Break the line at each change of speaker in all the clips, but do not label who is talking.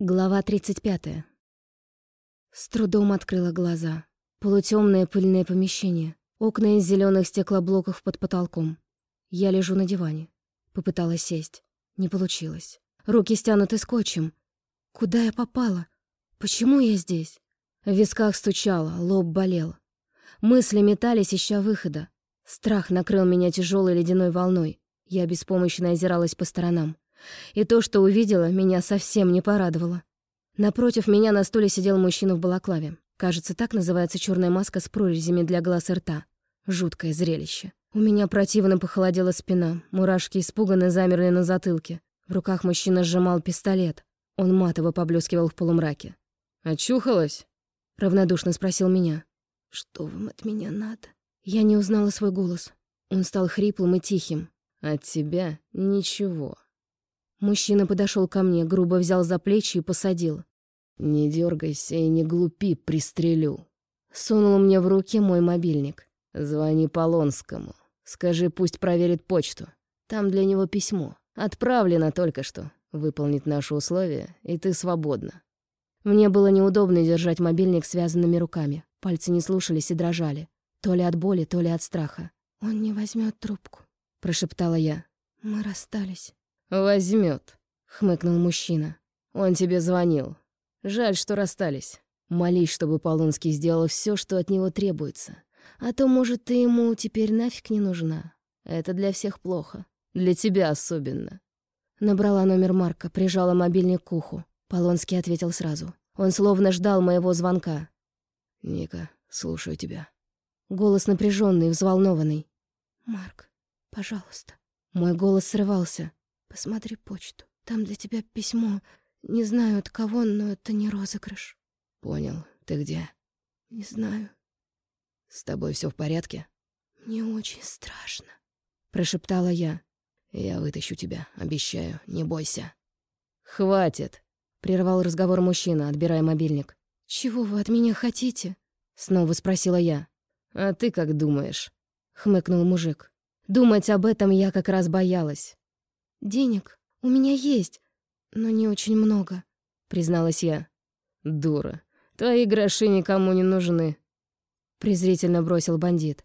Глава 35. С трудом открыла глаза. Полутемное пыльное помещение. Окна из зеленых стеклоблоков под потолком. Я лежу на диване. Попыталась сесть. Не получилось. Руки стянуты скотчем. Куда я попала? Почему я здесь? В висках стучало, лоб болел. Мысли метались, ища выхода. Страх накрыл меня тяжелой ледяной волной. Я беспомощно озиралась по сторонам. И то, что увидела, меня совсем не порадовало. Напротив меня на стуле сидел мужчина в балаклаве. Кажется, так называется черная маска с прорезями для глаз и рта. Жуткое зрелище. У меня противно похолодела спина, мурашки испуганно замерли на затылке. В руках мужчина сжимал пистолет. Он матово поблескивал в полумраке.
«Очухалась?»
— равнодушно спросил меня. «Что вам от меня надо?» Я не узнала свой голос. Он стал хриплым и тихим.
«От тебя ничего».
Мужчина подошел ко мне, грубо взял за плечи и посадил.
«Не дергайся и не глупи, пристрелю».
Сунул мне в руки мой мобильник.
«Звони Полонскому. Скажи, пусть проверит почту. Там для него письмо. Отправлено только что. Выполнит наши условия, и ты свободна».
Мне было неудобно держать мобильник связанными руками. Пальцы не слушались и дрожали. То ли от боли, то ли от страха. «Он не возьмет трубку», — прошептала я. «Мы расстались».
«Возьмет», — хмыкнул мужчина. «Он тебе звонил. Жаль, что расстались. Молись, чтобы Полунский сделал все, что от него требуется. А то, может, ты ему теперь нафиг не нужна. Это для всех плохо. Для тебя особенно».
Набрала номер Марка, прижала мобильник к уху. Полонский ответил сразу. Он словно ждал моего звонка.
«Ника, слушаю тебя».
Голос напряженный, взволнованный. «Марк, пожалуйста». Мой голос срывался. Посмотри почту. Там для тебя письмо. Не знаю от кого, но это не розыгрыш.
Понял. Ты где?
Не знаю.
С тобой все в порядке?
Мне очень страшно, прошептала я.
Я вытащу тебя, обещаю, не бойся.
Хватит, прервал разговор мужчина, отбирая мобильник. Чего вы от меня хотите? снова спросила я.
А ты как думаешь?
хмыкнул мужик. Думать об этом я как раз боялась. «Денег у меня есть, но не очень много», — призналась я.
«Дура, твои гроши никому не нужны», —
презрительно бросил бандит.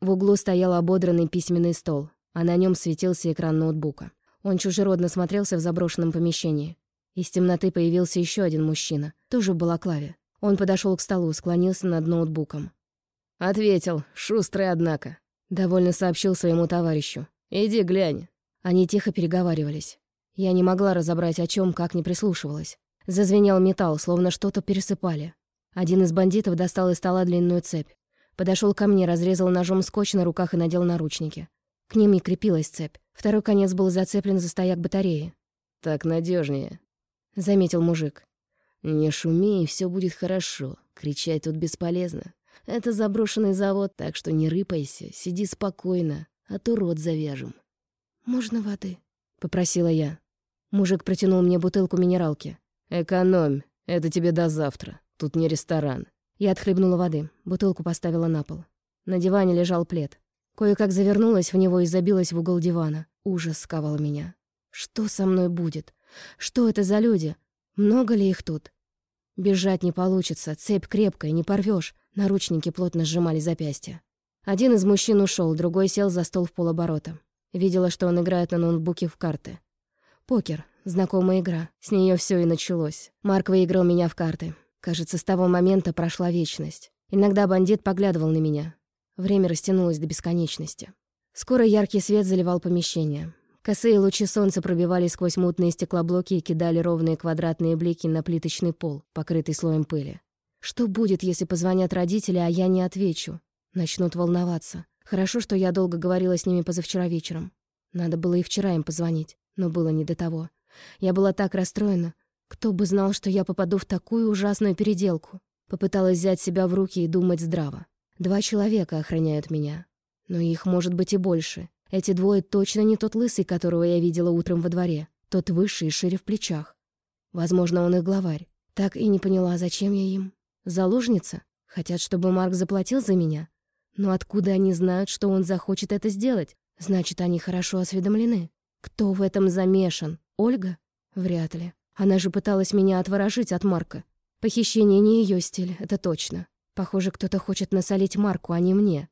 В углу стоял ободранный письменный стол, а на нем светился экран ноутбука. Он чужеродно смотрелся в заброшенном помещении. Из темноты появился еще один мужчина, тоже в балаклаве. Он подошел к столу, склонился над ноутбуком.
«Ответил, шустрый, однако», —
довольно сообщил своему товарищу.
«Иди глянь».
Они тихо переговаривались. Я не могла разобрать, о чем, как не прислушивалась. Зазвенел металл, словно что-то пересыпали. Один из бандитов достал из стола длинную цепь. Подошел ко мне, разрезал ножом скотч на руках и надел наручники. К ним и крепилась цепь. Второй конец был зацеплен за стояк батареи.
«Так надежнее,
заметил мужик.
«Не шуми, и все будет хорошо. Кричать тут бесполезно. Это заброшенный завод, так что не рыпайся, сиди спокойно, а то рот завяжем».
«Можно воды?» — попросила я. Мужик протянул мне бутылку минералки.
«Экономь, это тебе до завтра. Тут не ресторан».
Я отхлебнула воды, бутылку поставила на пол. На диване лежал плед. Кое-как завернулась в него и забилась в угол дивана. Ужас сковал меня. Что со мной будет? Что это за люди? Много ли их тут? Бежать не получится, цепь крепкая, не порвешь. Наручники плотно сжимали запястья. Один из мужчин ушел, другой сел за стол в полоборота. Видела, что он играет на ноутбуке в карты. Покер. Знакомая игра. С нее все и началось. Марк выиграл меня в карты. Кажется, с того момента прошла вечность. Иногда бандит поглядывал на меня. Время растянулось до бесконечности. Скоро яркий свет заливал помещение. Косые лучи солнца пробивались сквозь мутные стеклоблоки и кидали ровные квадратные блики на плиточный пол, покрытый слоем пыли. Что будет, если позвонят родители, а я не отвечу? Начнут волноваться. Хорошо, что я долго говорила с ними позавчера вечером. Надо было и вчера им позвонить, но было не до того. Я была так расстроена. Кто бы знал, что я попаду в такую ужасную переделку. Попыталась взять себя в руки и думать здраво. Два человека охраняют меня. Но их может быть и больше. Эти двое точно не тот лысый, которого я видела утром во дворе. Тот выше и шире в плечах. Возможно, он их главарь. Так и не поняла, зачем я им. Заложница? Хотят, чтобы Марк заплатил за меня? Но откуда они знают, что он захочет это сделать? Значит, они хорошо осведомлены. Кто в этом замешан? Ольга? Вряд ли. Она же пыталась меня отворожить от Марка. Похищение не ее стиль, это точно. Похоже, кто-то хочет насолить Марку, а не мне.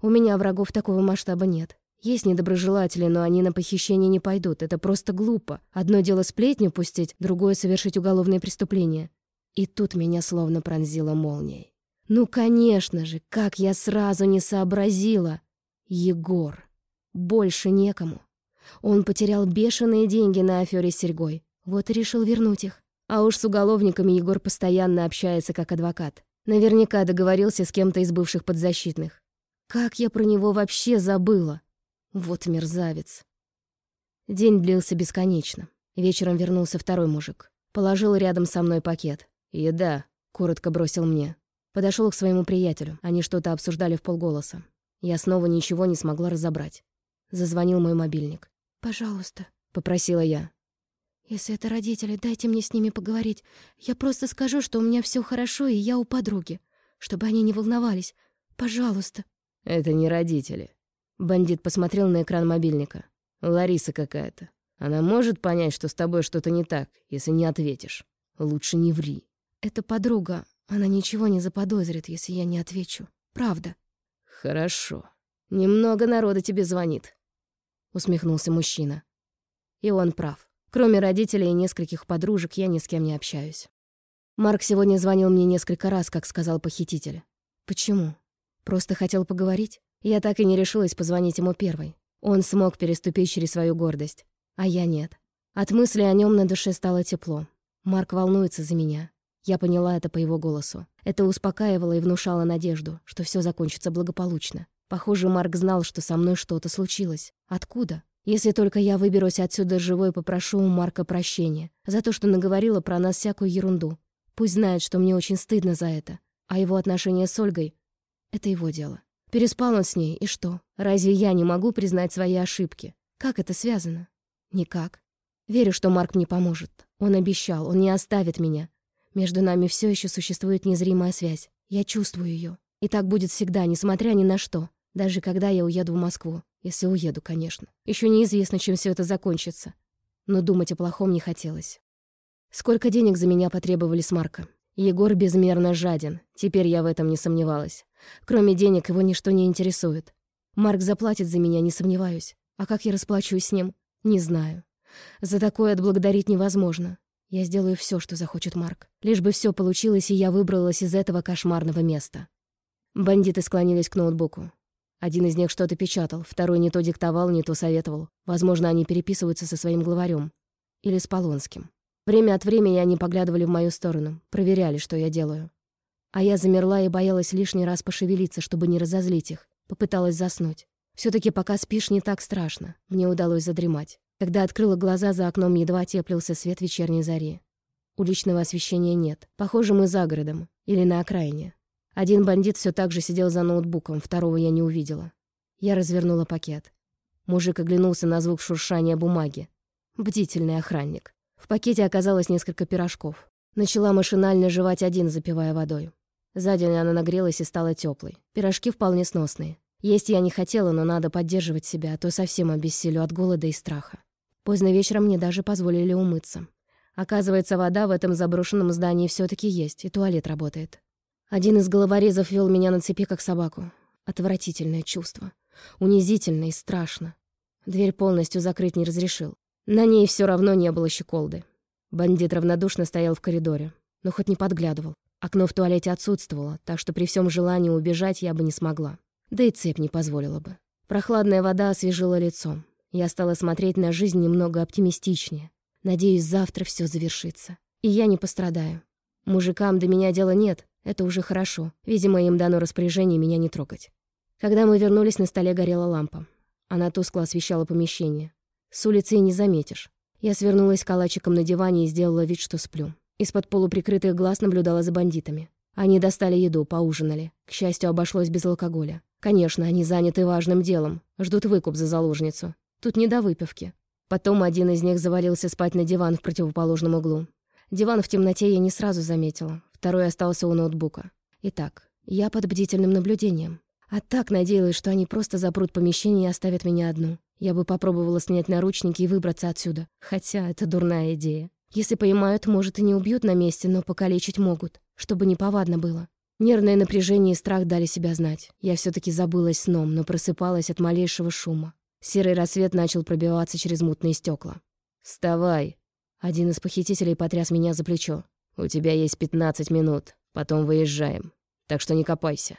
У меня врагов такого масштаба нет. Есть недоброжелатели, но они на похищение не пойдут. Это просто глупо. Одно дело сплетню пустить, другое — совершить уголовное преступление. И тут меня словно пронзила молнией. Ну, конечно же, как я сразу не сообразила. Егор. Больше некому. Он потерял бешеные деньги на афере с серьгой. Вот и решил вернуть их. А уж с уголовниками Егор постоянно общается как адвокат. Наверняка договорился с кем-то из бывших подзащитных. Как я про него вообще забыла? Вот мерзавец. День длился бесконечно. Вечером вернулся второй мужик. Положил рядом со мной пакет. «Еда», — коротко бросил мне. Подошел к своему приятелю. Они что-то обсуждали в полголоса. Я снова ничего не смогла разобрать. Зазвонил мой мобильник.
«Пожалуйста», —
попросила я.
«Если это родители, дайте мне с ними поговорить. Я просто скажу, что у меня все хорошо, и я у подруги. Чтобы они не волновались. Пожалуйста».
«Это не родители». Бандит посмотрел на экран мобильника. «Лариса какая-то. Она может понять, что с тобой что-то не так, если не ответишь. Лучше не ври».
«Это подруга. Она ничего не заподозрит, если я не отвечу. Правда».
«Хорошо. Немного народа тебе звонит», — усмехнулся мужчина. И он прав. Кроме родителей и нескольких подружек, я ни с кем не общаюсь. Марк сегодня звонил мне несколько раз, как сказал похититель. Почему? Просто хотел поговорить? Я так и не решилась позвонить ему первой. Он смог переступить через свою гордость, а я нет. От мысли о нем на душе стало тепло. Марк волнуется за меня. Я поняла это по его голосу. Это успокаивало и внушало надежду, что все закончится благополучно. Похоже, Марк знал, что со мной что-то случилось. Откуда? Если только я выберусь отсюда живой, попрошу у Марка прощения за то, что наговорила про нас всякую ерунду. Пусть знает, что мне очень стыдно за это. А его отношения с Ольгой — это его дело. Переспал он с ней, и что? Разве я не могу признать свои ошибки? Как это связано? Никак. Верю, что Марк мне поможет. Он обещал, он не оставит меня. Между нами все еще существует незримая связь. Я чувствую ее. И так будет всегда, несмотря ни на что. Даже когда я уеду в Москву. Если уеду, конечно. Еще неизвестно, чем все это закончится. Но думать о плохом не хотелось. Сколько денег за меня потребовали с Марка? Егор безмерно жаден. Теперь я в этом не сомневалась. Кроме денег его ничто не интересует. Марк заплатит за меня, не сомневаюсь. А как я расплачусь с ним? Не знаю. За такое отблагодарить невозможно. Я сделаю все, что захочет Марк. Лишь бы все получилось, и я выбралась из этого кошмарного места. Бандиты склонились к ноутбуку. Один из них что-то печатал, второй не то диктовал, не то советовал. Возможно, они переписываются со своим главарем. Или с Полонским. Время от времени они поглядывали в мою сторону, проверяли, что я делаю. А я замерла и боялась лишний раз пошевелиться, чтобы не разозлить их. Попыталась заснуть. все таки пока спишь, не так страшно. Мне удалось задремать. Когда открыла глаза, за окном едва теплился свет вечерней зари. Уличного освещения нет. Похоже, мы за городом. Или на окраине. Один бандит все так же сидел за ноутбуком, второго я не увидела. Я развернула пакет. Мужик оглянулся на звук шуршания бумаги. Бдительный охранник. В пакете оказалось несколько пирожков. Начала машинально жевать один, запивая водой. За день она нагрелась и стала теплой. Пирожки вполне сносные. Есть я не хотела, но надо поддерживать себя, а то совсем обессилю от голода и страха. Поздно вечером мне даже позволили умыться. Оказывается, вода в этом заброшенном здании все таки есть, и туалет работает. Один из головорезов вел меня на цепи, как собаку. Отвратительное чувство. Унизительно и страшно. Дверь полностью закрыть не разрешил. На ней все равно не было щеколды. Бандит равнодушно стоял в коридоре, но хоть не подглядывал. Окно в туалете отсутствовало, так что при всем желании убежать я бы не смогла. Да и цепь не позволила бы. Прохладная вода освежила лицо. Я стала смотреть на жизнь немного оптимистичнее. Надеюсь, завтра все завершится. И я не пострадаю. Мужикам до меня дела нет, это уже хорошо. Видимо, им дано распоряжение меня не трогать. Когда мы вернулись, на столе горела лампа. Она тускло освещала помещение. С улицы и не заметишь. Я свернулась калачиком на диване и сделала вид, что сплю. Из-под полуприкрытых глаз наблюдала за бандитами. Они достали еду, поужинали. К счастью, обошлось без алкоголя. Конечно, они заняты важным делом. Ждут выкуп за заложницу. Тут не до выпивки. Потом один из них завалился спать на диван в противоположном углу. Диван в темноте я не сразу заметила. Второй остался у ноутбука. Итак, я под бдительным наблюдением. А так надеялась, что они просто запрут помещение и оставят меня одну. Я бы попробовала снять наручники и выбраться отсюда. Хотя это дурная идея.
Если поймают, может, и не убьют на месте, но покалечить могут, чтобы неповадно было. Нервное напряжение и страх дали себя знать. Я все таки забылась сном, но просыпалась от малейшего шума. Серый рассвет начал пробиваться через мутные стекла. «Вставай!» Один из похитителей потряс меня за плечо. «У тебя есть пятнадцать минут, потом выезжаем. Так что не копайся».